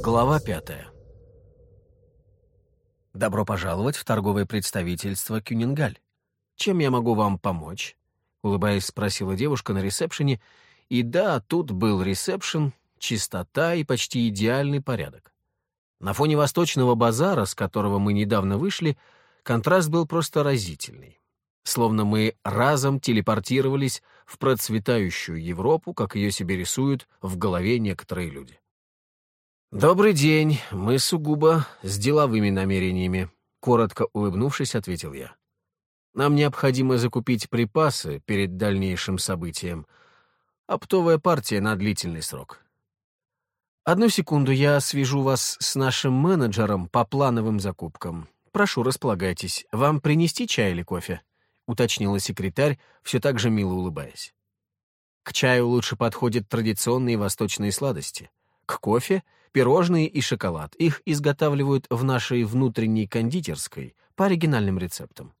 Глава пятая. Добро пожаловать в торговое представительство Кюнингаль. Чем я могу вам помочь? Улыбаясь, спросила девушка на ресепшене. И да, тут был ресепшн, чистота и почти идеальный порядок. На фоне восточного базара, с которого мы недавно вышли, контраст был просто разительный. Словно мы разом телепортировались в процветающую Европу, как ее себе рисуют в голове некоторые люди. «Добрый день, мы сугубо с деловыми намерениями», — коротко улыбнувшись, ответил я. «Нам необходимо закупить припасы перед дальнейшим событием. Оптовая партия на длительный срок». «Одну секунду, я свяжу вас с нашим менеджером по плановым закупкам. Прошу, располагайтесь. Вам принести чай или кофе?» — уточнила секретарь, все так же мило улыбаясь. К чаю лучше подходят традиционные восточные сладости. К кофе — пирожные и шоколад. Их изготавливают в нашей внутренней кондитерской по оригинальным рецептам.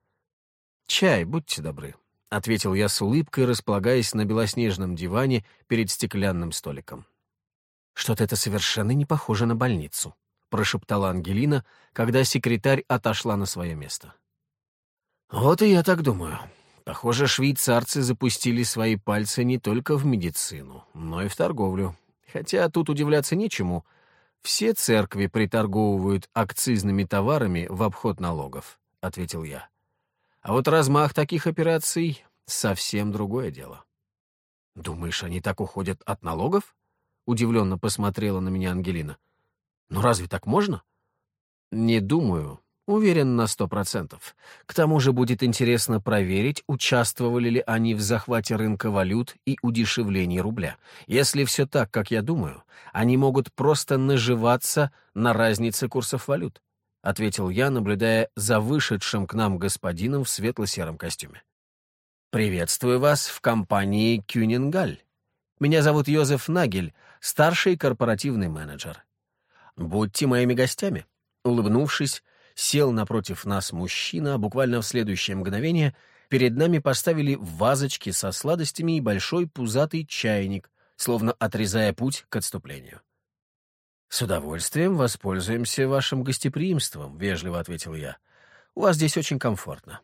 «Чай, будьте добры», — ответил я с улыбкой, располагаясь на белоснежном диване перед стеклянным столиком. «Что-то это совершенно не похоже на больницу», — прошептала Ангелина, когда секретарь отошла на свое место. «Вот и я так думаю. Похоже, швейцарцы запустили свои пальцы не только в медицину, но и в торговлю. Хотя тут удивляться нечему — все церкви приторговывают акцизными товарами в обход налогов, — ответил я. А вот размах таких операций — совсем другое дело. Думаешь, они так уходят от налогов? Удивленно посмотрела на меня Ангелина. Ну разве так можно? Не думаю, Уверен на сто процентов. К тому же будет интересно проверить, участвовали ли они в захвате рынка валют и удешевлении рубля. Если все так, как я думаю, они могут просто наживаться на разнице курсов валют, — ответил я, наблюдая за вышедшим к нам господином в светло-сером костюме. «Приветствую вас в компании Кюнингаль. Меня зовут Йозеф Нагель, старший корпоративный менеджер. Будьте моими гостями». Улыбнувшись, сел напротив нас мужчина, а буквально в следующее мгновение перед нами поставили вазочки со сладостями и большой пузатый чайник, словно отрезая путь к отступлению. «С удовольствием воспользуемся вашим гостеприимством», — вежливо ответил я. «У вас здесь очень комфортно».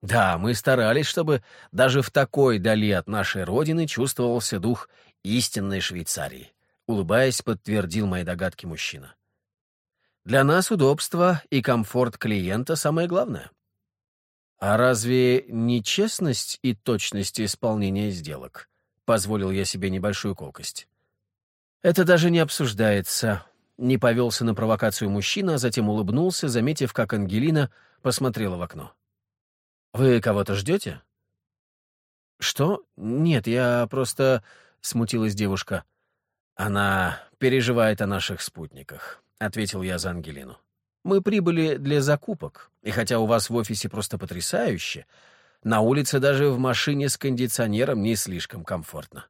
Да, мы старались, чтобы даже в такой дали от нашей родины чувствовался дух истинной Швейцарии. Улыбаясь, подтвердил мои догадки мужчина. Для нас удобство и комфорт клиента самое главное. А разве не честность и точность исполнения сделок? Позволил я себе небольшую колкость. Это даже не обсуждается. Не повелся на провокацию мужчина, а затем улыбнулся, заметив, как Ангелина посмотрела в окно. «Вы кого-то ждете?» «Что? Нет, я просто...» — смутилась девушка. «Она переживает о наших спутниках. — ответил я за Ангелину. «Мы прибыли для закупок, и хотя у вас в офисе просто потрясающе, на улице даже в машине с кондиционером не слишком комфортно.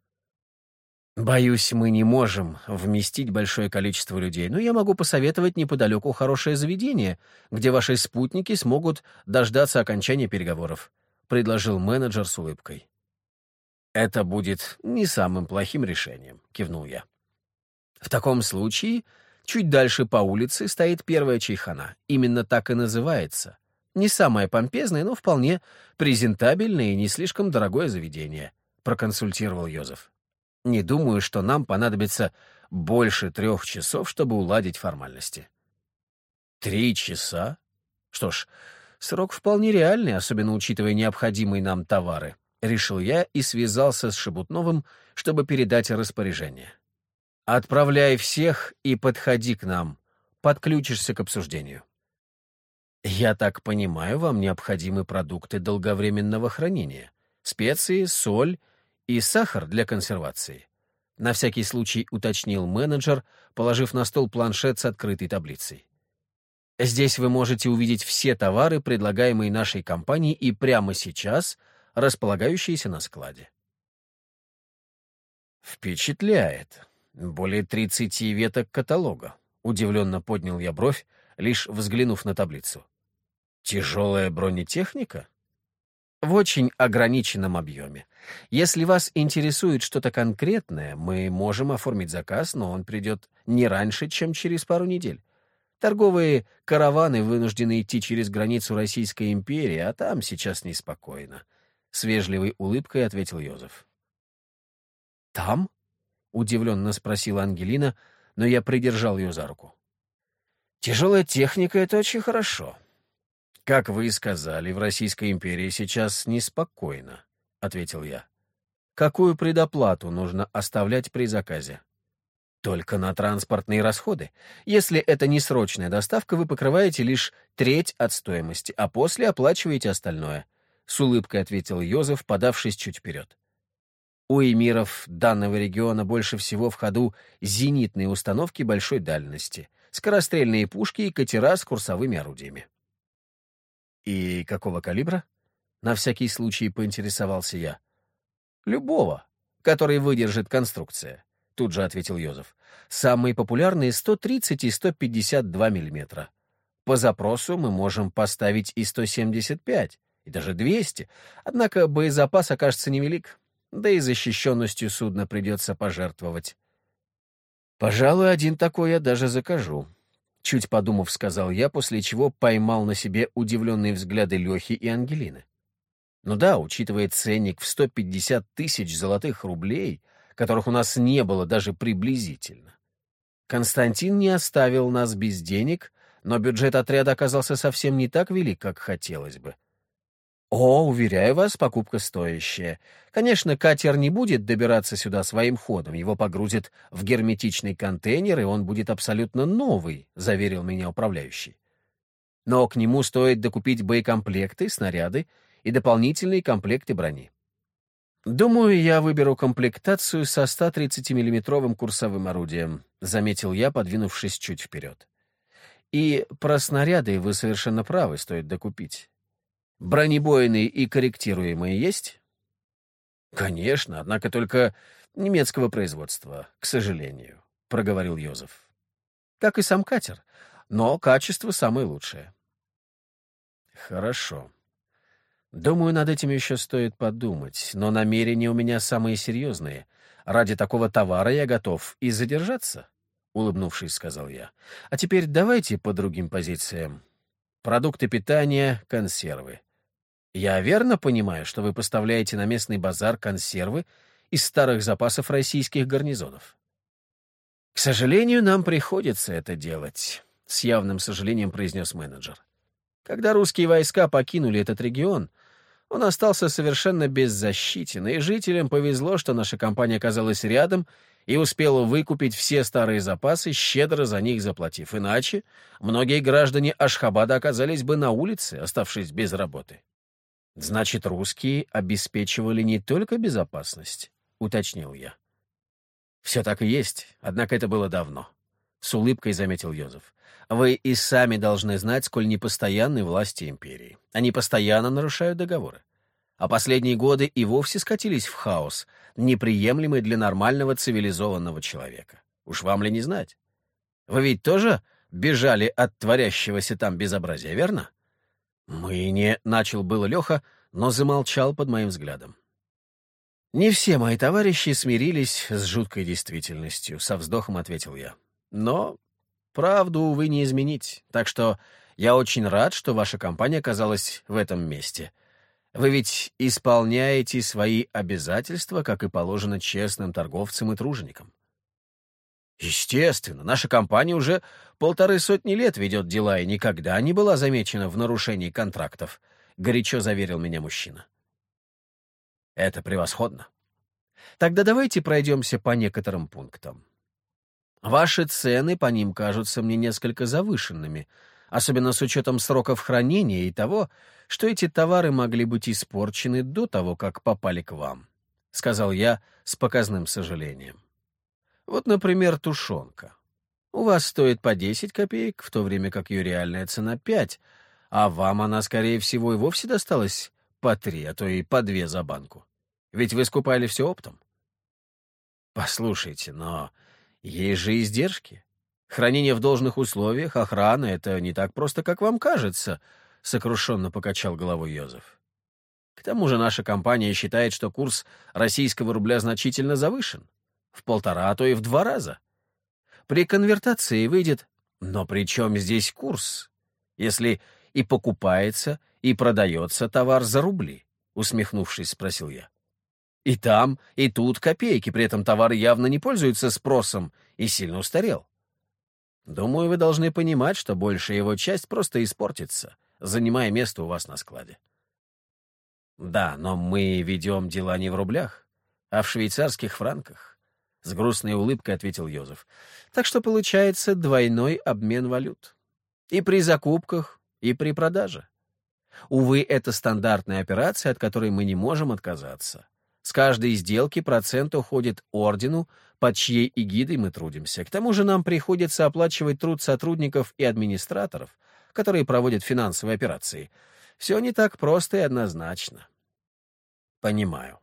Боюсь, мы не можем вместить большое количество людей, но я могу посоветовать неподалеку хорошее заведение, где ваши спутники смогут дождаться окончания переговоров», — предложил менеджер с улыбкой. «Это будет не самым плохим решением», — кивнул я. «В таком случае Чуть дальше по улице стоит первая чайхана. Именно так и называется. Не самое помпезное, но вполне презентабельное и не слишком дорогое заведение, проконсультировал Йозеф. Не думаю, что нам понадобится больше трех часов, чтобы уладить формальности. Три часа? Что ж, срок вполне реальный, особенно учитывая необходимые нам товары. Решил я и связался с Шебутновым, чтобы передать распоряжение. Отправляй всех и подходи к нам. Подключишься к обсуждению. Я так понимаю, вам необходимы продукты долговременного хранения. Специи, соль и сахар для консервации. На всякий случай уточнил менеджер, положив на стол планшет с открытой таблицей. Здесь вы можете увидеть все товары, предлагаемые нашей компанией и прямо сейчас располагающиеся на складе. Впечатляет. Более тридцати веток каталога. Удивленно поднял я бровь, лишь взглянув на таблицу. Тяжелая бронетехника? в очень ограниченном объеме. Если вас интересует что-то конкретное, мы можем оформить заказ, но он придет не раньше, чем через пару недель. Торговые караваны вынуждены идти через границу Российской империи, а там сейчас неспокойно. С вежливой улыбкой ответил Йозеф. «Там?» — удивленно спросила Ангелина, но я придержал ее за руку. «Тяжелая техника — это очень хорошо. Как вы и сказали, в Российской империи сейчас неспокойно», — ответил я. «Какую предоплату нужно оставлять при заказе?» «Только на транспортные расходы. Если это не срочная доставка, вы покрываете лишь треть от стоимости, а после оплачиваете остальное», — с улыбкой ответил Йозеф, подавшись чуть вперед. У эмиров данного региона больше всего в ходу зенитные установки большой дальности, скорострельные пушки и катера с курсовыми орудиями. «И какого калибра?» — на всякий случай поинтересовался я. «Любого, который выдержит конструкция», — тут же ответил Йозеф. «Самые популярные — 130 и 152 миллиметра. По запросу мы можем поставить и 175, и даже 200, однако боезапас окажется невелик, да и защищенностью судна придется пожертвовать. Пожалуй, один такой я даже закажу. Чуть подумав, сказал я, после чего поймал на себе удивленные взгляды Лехи и Ангелины. Ну да, учитывая ценник в 150 тысяч золотых рублей, которых у нас не было даже приблизительно. Константин не оставил нас без денег, но бюджет отряда оказался совсем не так велик, как хотелось бы. О, уверяю вас, покупка стоящая. Конечно, катер не будет добираться сюда своим ходом, его погрузят в герметичный контейнер, и он будет абсолютно новый, заверил меня управляющий. Но к нему стоит докупить боекомплекты, снаряды и дополнительные комплекты брони. «Думаю, я выберу комплектацию со 130 миллиметровым курсовым орудием», — заметил я, подвинувшись чуть вперед. «И про снаряды вы совершенно правы, стоит докупить. Бронебойные и корректируемые есть? Конечно, однако только немецкого производства, к сожалению, проговорил Йозеф. Как и сам катер, но качество самое лучшее. Хорошо. Думаю, над этим еще стоит подумать, но намерения у меня самые серьезные. Ради такого товара я готов и задержаться, — улыбнувшись, сказал я. А теперь давайте по другим позициям. Продукты питания, консервы. Я верно понимаю, что вы поставляете на местный базар консервы из старых запасов российских гарнизонов? К сожалению, нам приходится это делать, с явным сожалением произнес менеджер. Когда русские войска покинули этот регион, он остался совершенно беззащитен, и жителям повезло, что наша компания оказалась рядом и успела выкупить все старые запасы, щедро за них заплатив. Иначе многие граждане Ашхабада оказались бы на улице, оставшись без работы. Значит, русские обеспечивали не только безопасность, уточнил я. Все так и есть, однако это было давно. С улыбкой заметил Йозеф. Вы и сами должны знать, сколь непостоянны власти империи. Они постоянно нарушают договоры. А последние годы и вовсе скатились в хаос, неприемлемый для нормального цивилизованного человека. Уж вам ли не знать? Вы ведь тоже бежали от творящегося там безобразия, верно? «Мы не...» — начал было Леха, но замолчал под моим взглядом. «Не все мои товарищи смирились с жуткой действительностью», — со вздохом ответил я. «Но правду, увы, не изменить, так что я очень рад, что ваша компания оказалась в этом месте. Вы ведь исполняете свои обязательства, как и положено честным торговцам и труженикам. Естественно, наша компания уже полторы сотни лет ведет дела и никогда не была замечена в нарушении контрактов, — горячо заверил меня мужчина. Это превосходно. Тогда давайте пройдемся по некоторым пунктам. Ваши цены по ним кажутся мне несколько завышенными, особенно с учетом сроков хранения и того, что эти товары могли быть испорчены до того, как попали к вам, — сказал я с показным сожалением. Вот, например, тушенка. У вас стоит по 10 копеек, в то время как ее реальная цена 5, а вам она, скорее всего, и вовсе досталась по 3, а то и по 2 за банку. Ведь вы скупали все оптом. Послушайте, но есть же издержки. Хранение в должных условиях, охрана — это не так просто, как вам кажется, — сокрушенно покачал головой Йозеф. К тому же наша компания считает, что курс российского рубля значительно завышен. В полтора, а то и в два раза. При конвертации выйдет... Но при чем здесь курс? Если и покупается, и продается товар за рубли, усмехнувшись, спросил я. И там, и тут копейки, при этом товар явно не пользуется спросом и сильно устарел. Думаю, вы должны понимать, что большая его часть просто испортится, занимая место у вас на складе. Да, но мы ведем дела не в рублях, а в швейцарских франках. С грустной улыбкой ответил Йозеф. Так что получается двойной обмен валют. И при закупках, и при продаже. Увы, это стандартная операция, от которой мы не можем отказаться. С каждой сделки процент уходит ордену, под чьей эгидой мы трудимся. К тому же нам приходится оплачивать труд сотрудников и администраторов, которые проводят финансовые операции. Все не так просто и однозначно. Понимаю.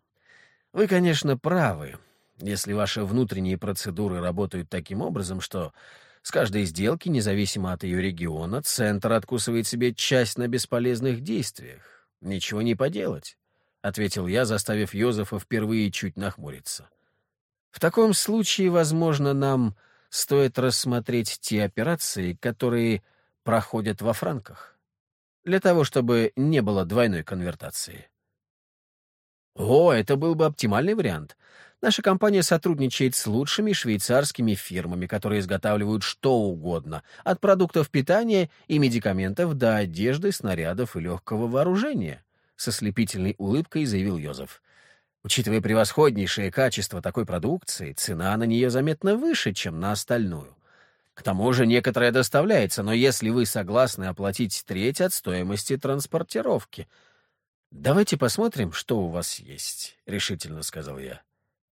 Вы, конечно, правы, если ваши внутренние процедуры работают таким образом, что с каждой сделки, независимо от ее региона, центр откусывает себе часть на бесполезных действиях. Ничего не поделать. — ответил я, заставив Йозефа впервые чуть нахмуриться. «В таком случае, возможно, нам стоит рассмотреть те операции, которые проходят во франках, для того, чтобы не было двойной конвертации». «О, это был бы оптимальный вариант. Наша компания сотрудничает с лучшими швейцарскими фирмами, которые изготавливают что угодно, от продуктов питания и медикаментов до одежды, снарядов и легкого вооружения со слепительной улыбкой заявил Йозеф. Учитывая превосходнейшее качество такой продукции, цена на нее заметно выше, чем на остальную. К тому же некоторое доставляется, но если вы согласны оплатить треть от стоимости транспортировки... «Давайте посмотрим, что у вас есть», — решительно сказал я.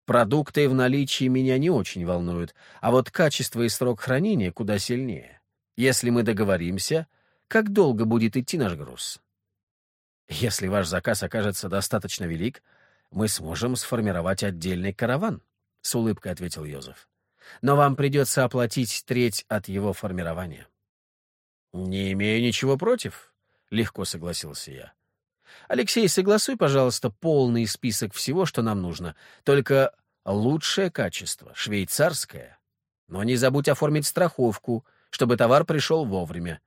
«Продукты в наличии меня не очень волнуют, а вот качество и срок хранения куда сильнее. Если мы договоримся, как долго будет идти наш груз?» Если ваш заказ окажется достаточно велик, мы сможем сформировать отдельный караван, — с улыбкой ответил Йозеф. Но вам придется оплатить треть от его формирования. Не имею ничего против, — легко согласился я. Алексей, согласуй, пожалуйста, полный список всего, что нам нужно. Только лучшее качество, швейцарское. Но не забудь оформить страховку, чтобы товар пришел вовремя.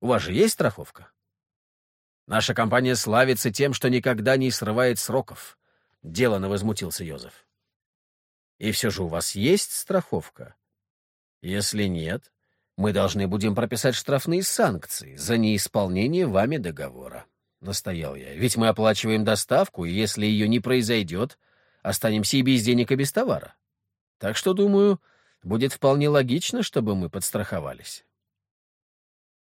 У вас же есть страховка? Наша компания славится тем, что никогда не срывает сроков. Делано возмутился Йозеф. И все же у вас есть страховка? Если нет, мы должны будем прописать штрафные санкции за неисполнение вами договора. Настоял я. Ведь мы оплачиваем доставку, и если ее не произойдет, останемся и без денег, и без товара. Так что, думаю, будет вполне логично, чтобы мы подстраховались.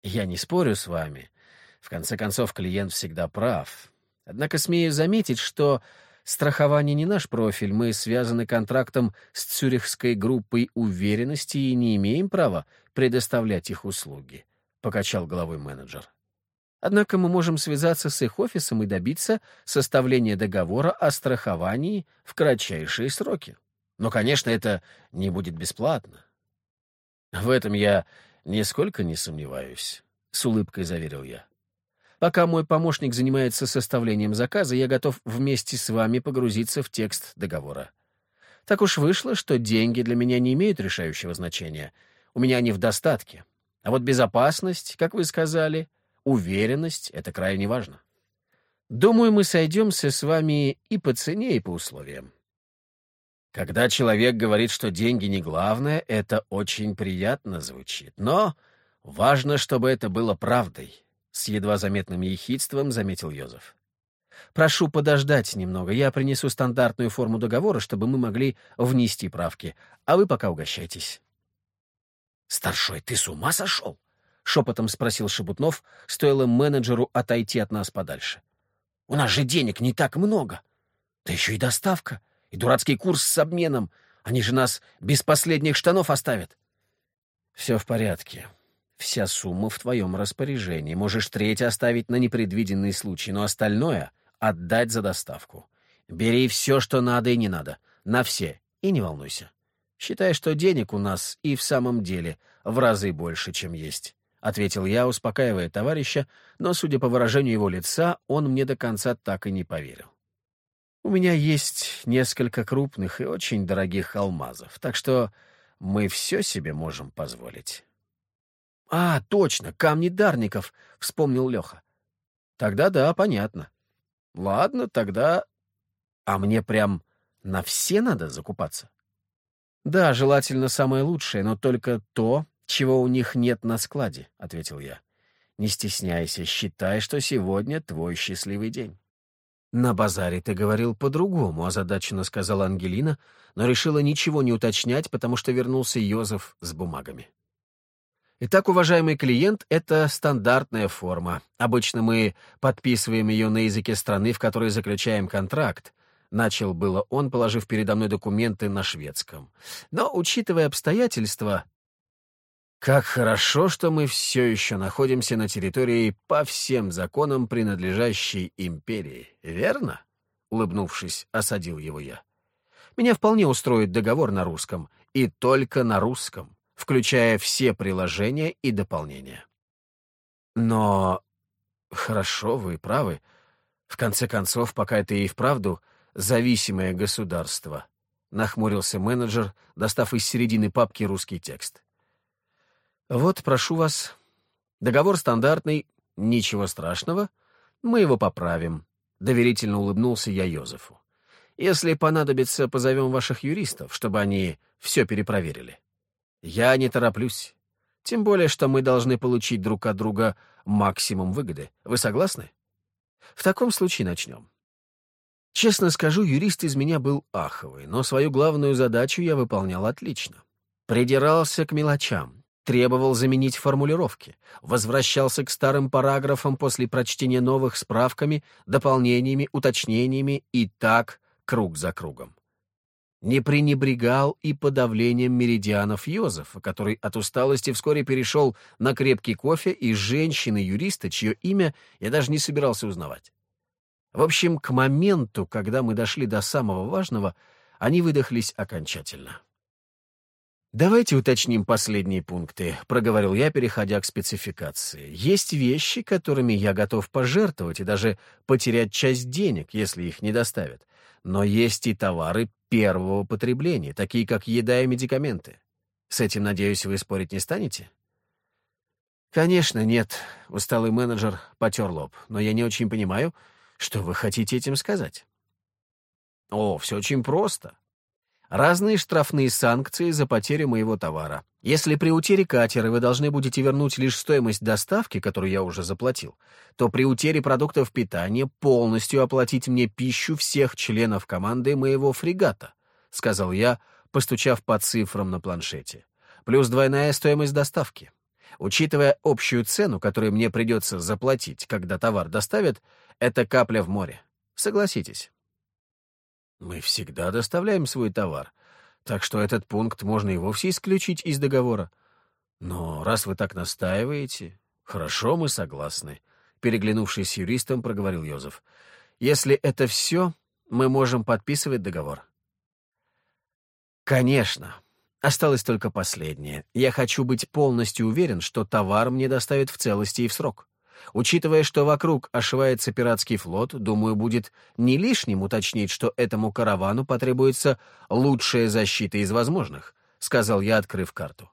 Я не спорю с вами, в конце концов, клиент всегда прав. Однако смею заметить, что страхование не наш профиль, мы связаны контрактом с цюрихской группой уверенности и не имеем права предоставлять их услуги, — покачал головой менеджер. Однако мы можем связаться с их офисом и добиться составления договора о страховании в кратчайшие сроки. Но, конечно, это не будет бесплатно. В этом я нисколько не сомневаюсь, — с улыбкой заверил я. Пока мой помощник занимается составлением заказа, я готов вместе с вами погрузиться в текст договора. Так уж вышло, что деньги для меня не имеют решающего значения. У меня они в достатке. А вот безопасность, как вы сказали, уверенность — это крайне важно. Думаю, мы сойдемся с вами и по цене, и по условиям. Когда человек говорит, что деньги не главное, это очень приятно звучит. Но важно, чтобы это было правдой. С едва заметным ехидством заметил Йозеф. «Прошу подождать немного. Я принесу стандартную форму договора, чтобы мы могли внести правки. А вы пока угощайтесь». «Старшой, ты с ума сошел?» — шепотом спросил Шебутнов, стоило менеджеру отойти от нас подальше. «У нас же денег не так много. Да еще и доставка, и дурацкий курс с обменом. Они же нас без последних штанов оставят». «Все в порядке», Вся сумма в твоем распоряжении. Можешь треть оставить на непредвиденный случай, но остальное — отдать за доставку. Бери все, что надо и не надо. На все. И не волнуйся. Считай, что денег у нас и в самом деле в разы больше, чем есть. — ответил я, успокаивая товарища, но, судя по выражению его лица, он мне до конца так и не поверил. «У меня есть несколько крупных и очень дорогих алмазов, так что мы все себе можем позволить». «А, точно, камни Дарников», — вспомнил Леха. «Тогда да, понятно. Ладно, тогда... А мне прям на все надо закупаться?» «Да, желательно самое лучшее, но только то, чего у них нет на складе», — ответил я. «Не стесняйся, считай, что сегодня твой счастливый день». «На базаре ты говорил по-другому», — озадаченно сказала Ангелина, но решила ничего не уточнять, потому что вернулся Йозеф с бумагами. Итак, уважаемый клиент, это стандартная форма. Обычно мы подписываем ее на языке страны, в которой заключаем контракт. Начал было он, положив передо мной документы на шведском. Но, учитывая обстоятельства... Как хорошо, что мы все еще находимся на территории по всем законам принадлежащей империи, верно? Улыбнувшись, осадил его я. Меня вполне устроит договор на русском, и только на русском включая все приложения и дополнения. Но... Хорошо, вы правы. В конце концов, пока это и вправду зависимое государство, нахмурился менеджер, достав из середины папки русский текст. Вот, прошу вас. Договор стандартный, ничего страшного. Мы его поправим. Доверительно улыбнулся я Йозефу. Если понадобится, позовем ваших юристов, чтобы они все перепроверили. Я не тороплюсь. Тем более, что мы должны получить друг от друга максимум выгоды. Вы согласны? В таком случае начнем. Честно скажу, юрист из меня был аховый, но свою главную задачу я выполнял отлично. Придирался к мелочам, требовал заменить формулировки, возвращался к старым параграфам после прочтения новых справками, дополнениями, уточнениями и так круг за кругом не пренебрегал и подавлением меридианов Йозефа, который от усталости вскоре перешел на крепкий кофе и женщины-юриста, чье имя я даже не собирался узнавать. В общем, к моменту, когда мы дошли до самого важного, они выдохлись окончательно. «Давайте уточним последние пункты», — проговорил я, переходя к спецификации. «Есть вещи, которыми я готов пожертвовать и даже потерять часть денег, если их не доставят. Но есть и товары первого потребления, такие как еда и медикаменты. С этим, надеюсь, вы спорить не станете? Конечно, нет, усталый менеджер потер лоб, но я не очень понимаю, что вы хотите этим сказать. О, все очень просто. Разные штрафные санкции за потерю моего товара. Если при утере катера вы должны будете вернуть лишь стоимость доставки, которую я уже заплатил, то при утере продуктов питания полностью оплатить мне пищу всех членов команды моего фрегата, — сказал я, постучав по цифрам на планшете. Плюс двойная стоимость доставки. Учитывая общую цену, которую мне придется заплатить, когда товар доставят, это капля в море. Согласитесь. Мы всегда доставляем свой товар, так что этот пункт можно и вовсе исключить из договора. Но раз вы так настаиваете, хорошо, мы согласны. Переглянувшись с юристом, проговорил Йозеф. Если это все, мы можем подписывать договор. Конечно. Осталось только последнее. Я хочу быть полностью уверен, что товар мне доставят в целости и в срок. Учитывая, что вокруг ошивается пиратский флот, думаю, будет не лишним уточнить, что этому каравану потребуется лучшая защита из возможных, — сказал я, открыв карту.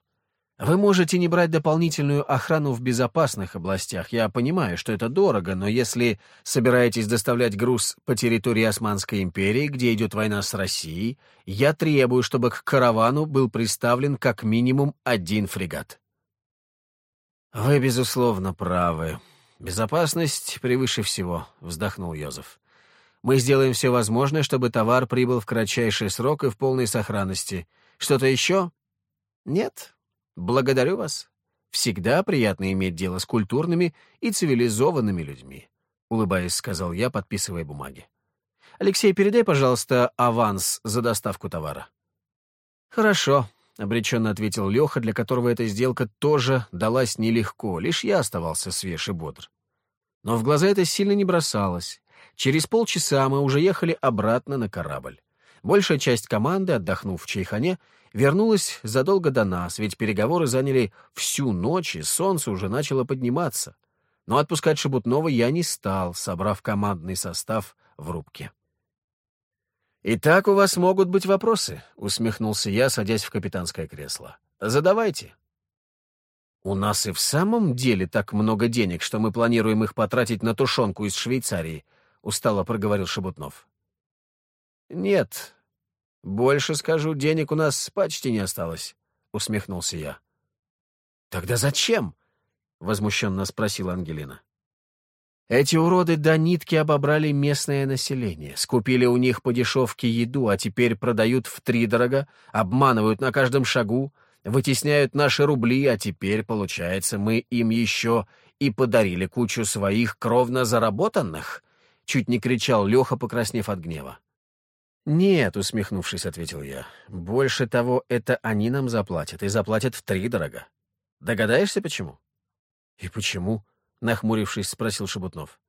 Вы можете не брать дополнительную охрану в безопасных областях. Я понимаю, что это дорого, но если собираетесь доставлять груз по территории Османской империи, где идет война с Россией, я требую, чтобы к каравану был представлен как минимум один фрегат. Вы, безусловно, правы, «Безопасность превыше всего», — вздохнул Йозеф. «Мы сделаем все возможное, чтобы товар прибыл в кратчайший срок и в полной сохранности. Что-то еще?» «Нет. Благодарю вас. Всегда приятно иметь дело с культурными и цивилизованными людьми», — улыбаясь, сказал я, подписывая бумаги. «Алексей, передай, пожалуйста, аванс за доставку товара». «Хорошо», — обреченно ответил Леха, для которого эта сделка тоже далась нелегко, лишь я оставался свеж и бодр. Но в глаза это сильно не бросалось. Через полчаса мы уже ехали обратно на корабль. Большая часть команды, отдохнув в Чайхане, вернулась задолго до нас, ведь переговоры заняли всю ночь, и солнце уже начало подниматься. Но отпускать Шебутнова я не стал, собрав командный состав в рубке. «Итак, у вас могут быть вопросы», — усмехнулся я, садясь в капитанское кресло. «Задавайте». «У нас и в самом деле так много денег, что мы планируем их потратить на тушенку из Швейцарии», — устало проговорил Шебутнов. «Нет, больше скажу, денег у нас почти не осталось», — усмехнулся я. «Тогда зачем?» — возмущенно спросила Ангелина. Эти уроды до нитки обобрали местное население, скупили у них по дешевке еду, а теперь продают втридорога, обманывают на каждом шагу, вытесняют наши рубли, а теперь, получается, мы им еще и подарили кучу своих кровно заработанных? Чуть не кричал Леха, покраснев от гнева. «Нет», — усмехнувшись, ответил я. «Больше того, это они нам заплатят, и заплатят втридорога. Догадаешься, почему?» «И почему?» — нахмурившись, спросил Шебутнов.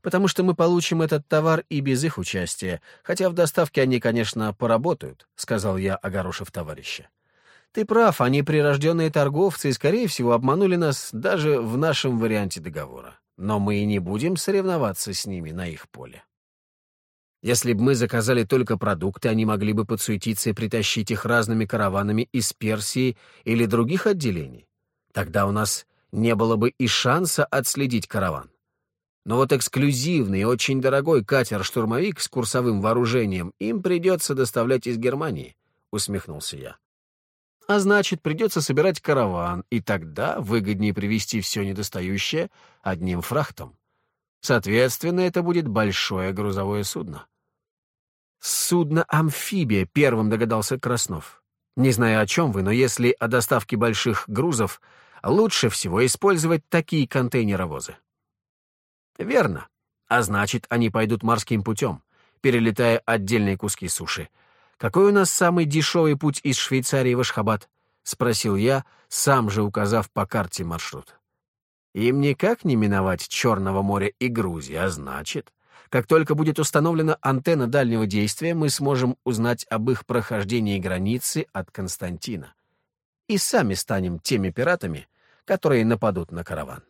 «Потому что мы получим этот товар и без их участия, хотя в доставке они, конечно, поработают», — сказал я, огорошив товарища. «Ты прав, они прирожденные торговцы и, скорее всего, обманули нас даже в нашем варианте договора. Но мы и не будем соревноваться с ними на их поле». Если бы мы заказали только продукты, они могли бы подсуетиться и притащить их разными караванами из Персии или других отделений. Тогда у нас не было бы и шанса отследить караван. Но вот эксклюзивный и очень дорогой катер-штурмовик с курсовым вооружением им придется доставлять из Германии, — усмехнулся я. А значит, придется собирать караван, и тогда выгоднее привезти все недостающее одним фрахтом. Соответственно, это будет большое грузовое судно. «Судно-амфибия», — первым догадался Краснов. «Не знаю, о чем вы, но если о доставке больших грузов, лучше всего использовать такие контейнеровозы. Верно. А значит, они пойдут морским путем, перелетая отдельные куски суши. Какой у нас самый дешевый путь из Швейцарии в Ашхабад? Спросил я, сам же указав по карте маршрут. Им никак не миновать Черного моря и Грузии, а значит, как только будет установлена антенна дальнего действия, мы сможем узнать об их прохождении границы от Константина. И сами станем теми пиратами, которые нападут на караван.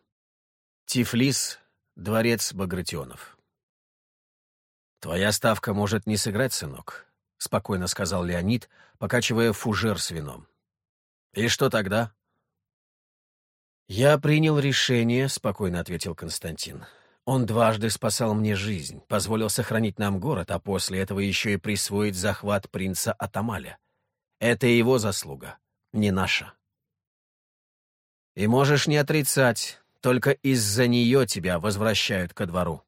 Тифлис, дворец Багратионов. «Твоя ставка может не сыграть, сынок», — спокойно сказал Леонид, покачивая фужер с вином. «И что тогда?» «Я принял решение», — спокойно ответил Константин. «Он дважды спасал мне жизнь, позволил сохранить нам город, а после этого еще и присвоить захват принца Атамаля. Это его заслуга, не наша». И можешь не отрицать, только из-за нее тебя возвращают ко двору.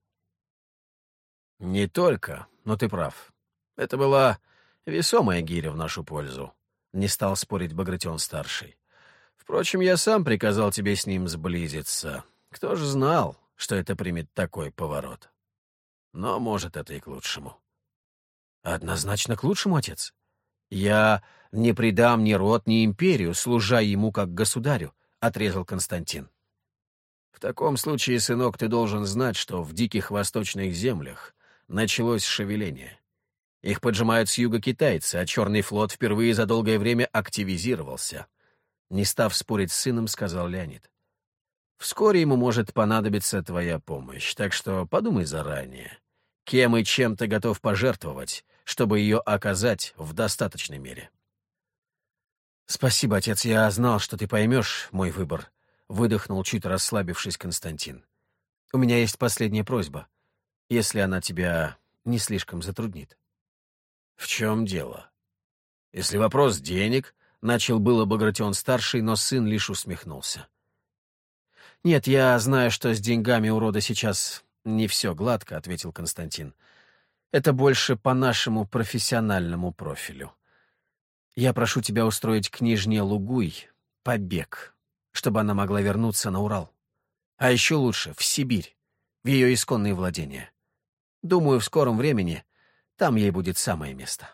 Не только, но ты прав. Это была весомая гиря в нашу пользу. Не стал спорить Багратион-старший. Впрочем, я сам приказал тебе с ним сблизиться. Кто же знал, что это примет такой поворот? Но, может, это и к лучшему. Однозначно к лучшему, отец. Я не предам ни род, ни империю, служа ему как государю. — отрезал Константин. «В таком случае, сынок, ты должен знать, что в диких восточных землях началось шевеление. Их поджимают с юга китайцы, а Черный флот впервые за долгое время активизировался». Не став спорить с сыном, сказал Леонид. «Вскоре ему может понадобиться твоя помощь, так что подумай заранее, кем и чем ты готов пожертвовать, чтобы ее оказать в достаточной мере». «Спасибо, отец, я знал, что ты поймешь мой выбор», — выдохнул, чуть расслабившись Константин. «У меня есть последняя просьба, если она тебя не слишком затруднит». «В чем дело?» «Если вопрос денег», — начал было Багратион-старший, но сын лишь усмехнулся. «Нет, я знаю, что с деньгами у рода сейчас не все гладко», — ответил Константин. «Это больше по нашему профессиональному профилю. Я прошу тебя устроить княжне Лугуй побег, чтобы она могла вернуться на Урал. А еще лучше — в Сибирь, в ее исконные владения. Думаю, в скором времени там ей будет самое место.